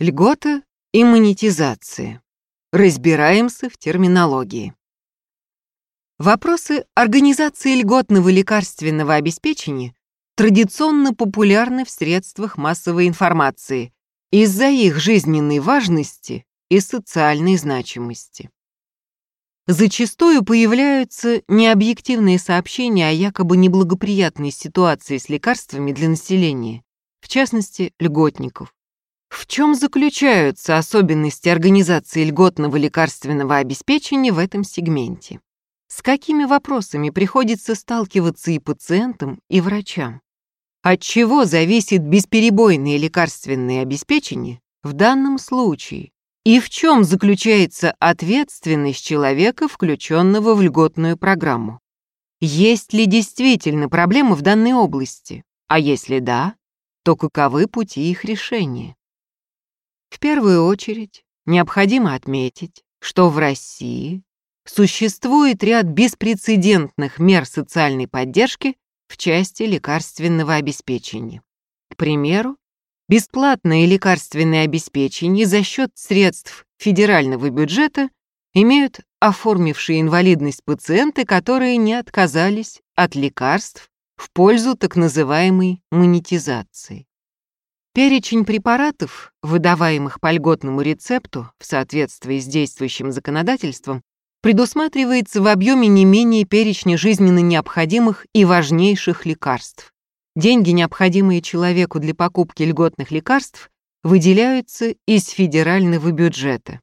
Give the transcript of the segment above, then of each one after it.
Льгота и монетизация. Разбираемся в терминологии. Вопросы организации льготного лекарственного обеспечения традиционно популярны в средствах массовой информации из-за их жизненной важности и социальной значимости. Зачастую появляются необъективные сообщения о якобы неблагоприятной ситуации с лекарствами для населения, в частности, льготников. В чем заключаются особенности организации льготного лекарственного обеспечения в этом сегменте? С какими вопросами приходится сталкиваться и пациентам, и врачам? От чего зависит бесперебойное лекарственное обеспечение в данном случае? И в чем заключается ответственность человека, включенного в льготную программу? Есть ли действительно проблемы в данной области? А если да, то каковы пути их решения? В первую очередь необходимо отметить, что в России существует ряд беспрецедентных мер социальной поддержки в части лекарственного обеспечения. К примеру, бесплатное лекарственное обеспечение за счет средств федерального бюджета имеют оформившие инвалидность пациенты, которые не отказались от лекарств в пользу так называемой монетизации. Перечень препаратов, выдаваемых по льготному рецепту в соответствии с действующим законодательством, предусматривается в объеме не менее перечня жизненно необходимых и важнейших лекарств. Деньги, необходимые человеку для покупки льготных лекарств, выделяются из федерального бюджета.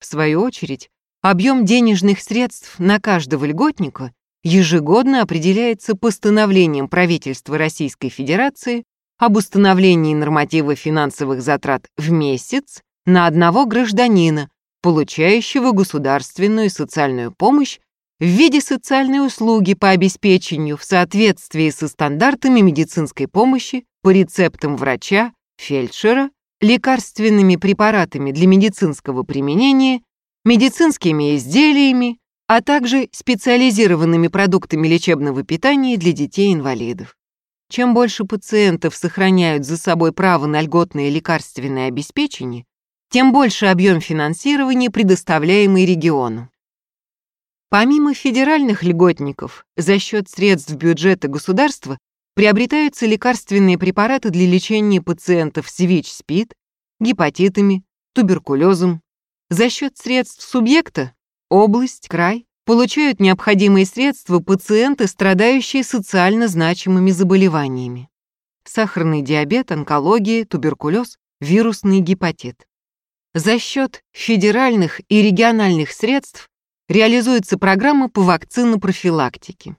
В свою очередь, объем денежных средств на каждого льготника ежегодно определяется постановлением правительства Российской Федерации об установлении норматива финансовых затрат в месяц на одного гражданина, получающего государственную социальную помощь в виде социальной услуги по обеспечению в соответствии со стандартами медицинской помощи по рецептам врача, фельдшера, лекарственными препаратами для медицинского применения, медицинскими изделиями, а также специализированными продуктами лечебного питания для детей-инвалидов. Чем больше пациентов сохраняют за собой право на льготное лекарственное обеспечение, тем больше объем финансирования, предоставляемый региону. Помимо федеральных льготников, за счет средств бюджета государства приобретаются лекарственные препараты для лечения пациентов с ВИЧ-СПИД, гепатитами, туберкулезом. За счет средств субъекта область, край получают необходимые средства пациенты, страдающие социально значимыми заболеваниями. Сахарный диабет, онкология, туберкулез, вирусный гепатит. За счет федеральных и региональных средств реализуется программа по вакцинопрофилактике.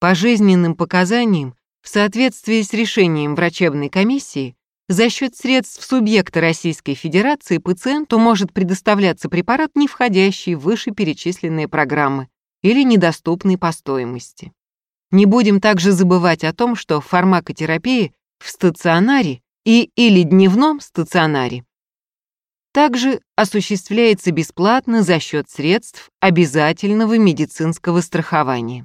По жизненным показаниям, в соответствии с решением врачебной комиссии, за счет средств субъекта Российской Федерации пациенту может предоставляться препарат, не входящий в вышеперечисленные программы или недоступный по стоимости. Не будем также забывать о том, что фармакотерапия в стационаре и или дневном стационаре также осуществляется бесплатно за счет средств обязательного медицинского страхования.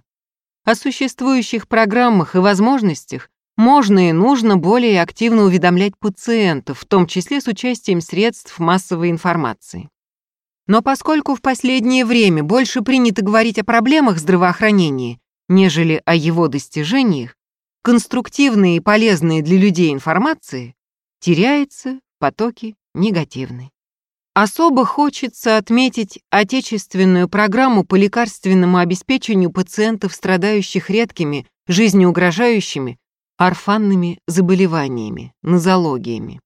О существующих программах и возможностях можно и нужно более активно уведомлять пациентов, в том числе с участием средств массовой информации. Но поскольку в последнее время больше принято говорить о проблемах здравоохранения, нежели о его достижениях, конструктивные и полезные для людей информации теряется в потоке негативной. Особо хочется отметить отечественную программу по лекарственному обеспечению пациентов, страдающих редкими, жизнеугрожающими орфанными заболеваниями, нозологиями.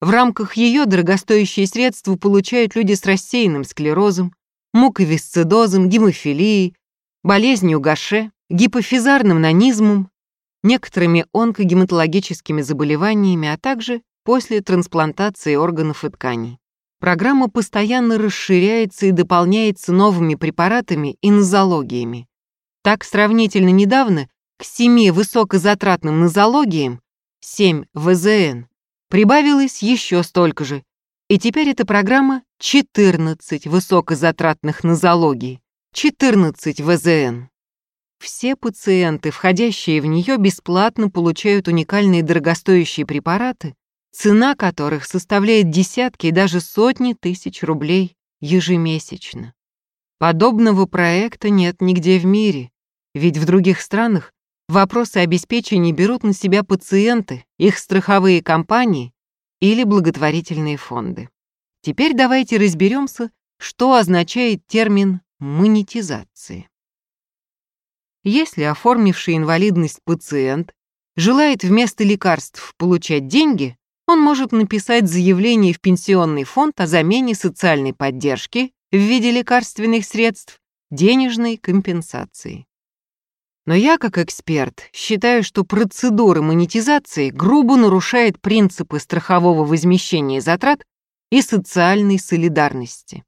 В рамках ее дорогостоящие средства получают люди с рассеянным склерозом, муковисцидозом, гемофилией, болезнью Гаше, гипофизарным нанизмом, некоторыми онкогематологическими заболеваниями, а также после трансплантации органов и тканей. Программа постоянно расширяется и дополняется новыми препаратами и нозологиями. Так, сравнительно недавно к семи высокозатратным нозологиям, 7 ВЗН, прибавилось еще столько же, и теперь эта программа 14 высокозатратных нозологий, 14 ВЗН. Все пациенты, входящие в нее, бесплатно получают уникальные дорогостоящие препараты, цена которых составляет десятки и даже сотни тысяч рублей ежемесячно. Подобного проекта нет нигде в мире, ведь в других странах вопросы обеспечения берут на себя пациенты, их страховые компании или благотворительные фонды. Теперь давайте разберемся, что означает термин монетизации. Если оформивший инвалидность пациент желает вместо лекарств получать деньги, он может написать заявление в пенсионный фонд о замене социальной поддержки в виде лекарственных средств денежной компенсации. Но я, как эксперт, считаю, что процедура монетизации грубо нарушает принципы страхового возмещения затрат и социальной солидарности.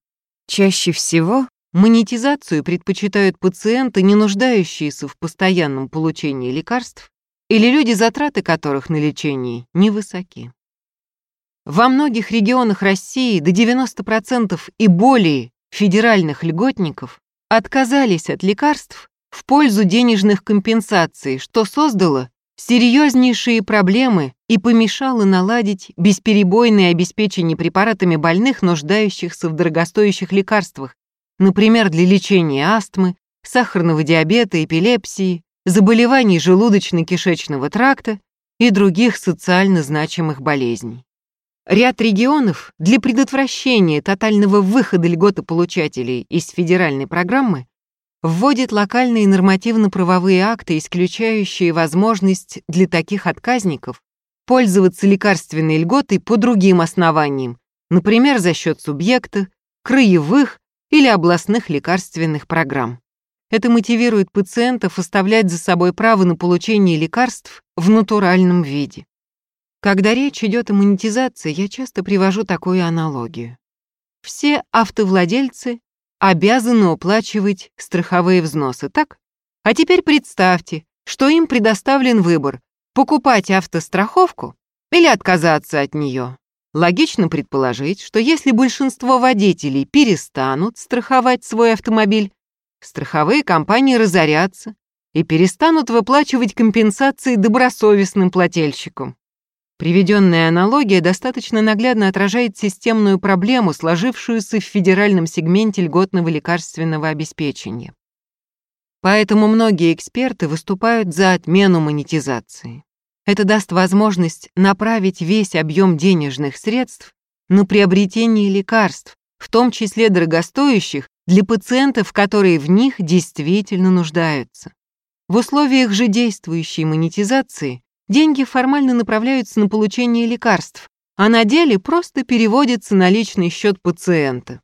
Чаще всего монетизацию предпочитают пациенты, не нуждающиеся в постоянном получении лекарств, или люди, затраты которых на лечение невысоки. Во многих регионах России до 90% и более федеральных льготников отказались от лекарств в пользу денежных компенсаций, что создало серьезнейшие проблемы и помешало наладить бесперебойное обеспечение препаратами больных, нуждающихся в дорогостоящих лекарствах, например, для лечения астмы, сахарного диабета, эпилепсии, заболеваний желудочно-кишечного тракта и других социально значимых болезней. Ряд регионов для предотвращения тотального выхода льготополучателей из федеральной программы вводит локальные нормативно-правовые акты, исключающие возможность для таких отказников пользоваться лекарственной льготой по другим основаниям, например, за счет субъекта, краевых или областных лекарственных программ. Это мотивирует пациентов оставлять за собой право на получение лекарств в натуральном виде. Когда речь идет о монетизации, я часто привожу такую аналогию. Все автовладельцы обязаны уплачивать страховые взносы, так? А теперь представьте, что им предоставлен выбор – покупать автостраховку или отказаться от нее. Логично предположить, что если большинство водителей перестанут страховать свой автомобиль, страховые компании разорятся и перестанут выплачивать компенсации добросовестным плательщикам. Приведенная аналогия достаточно наглядно отражает системную проблему, сложившуюся в федеральном сегменте льготного лекарственного обеспечения. Поэтому многие эксперты выступают за отмену монетизации. Это даст возможность направить весь объем денежных средств на приобретение лекарств, в том числе дорогостоящих, для пациентов, которые в них действительно нуждаются. В условиях же действующей монетизации деньги формально направляются на получение лекарств, а на деле просто переводятся на личный счет пациента.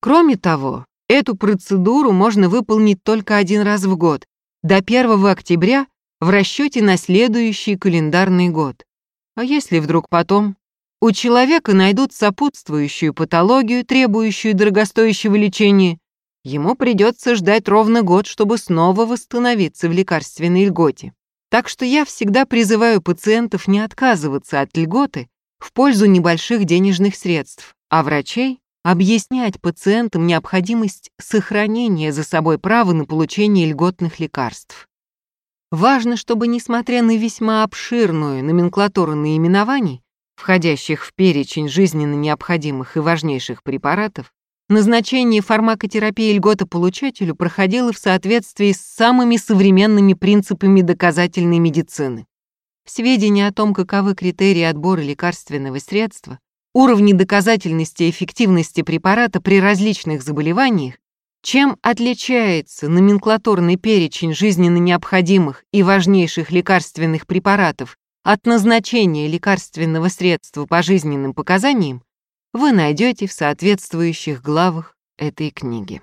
Кроме того, эту процедуру можно выполнить только один раз в год, до 1 октября в расчете на следующий календарный год. А если вдруг потом у человека найдут сопутствующую патологию, требующую дорогостоящего лечения, ему придется ждать ровно год, чтобы снова восстановиться в лекарственной льготе. Так что я всегда призываю пациентов не отказываться от льготы в пользу небольших денежных средств, а врачей объяснять пациентам необходимость сохранения за собой права на получение льготных лекарств. Важно, чтобы, несмотря на весьма обширную номенклатуру наименований, входящих в перечень жизненно необходимых и важнейших препаратов, Назначение фармакотерапии льготополучателю проходило в соответствии с самыми современными принципами доказательной медицины. Сведения о том, каковы критерии отбора лекарственного средства, уровни доказательности и эффективности препарата при различных заболеваниях, чем отличается номенклатурный перечень жизненно необходимых и важнейших лекарственных препаратов от назначения лекарственного средства по жизненным показаниям, вы найдете в соответствующих главах этой книги.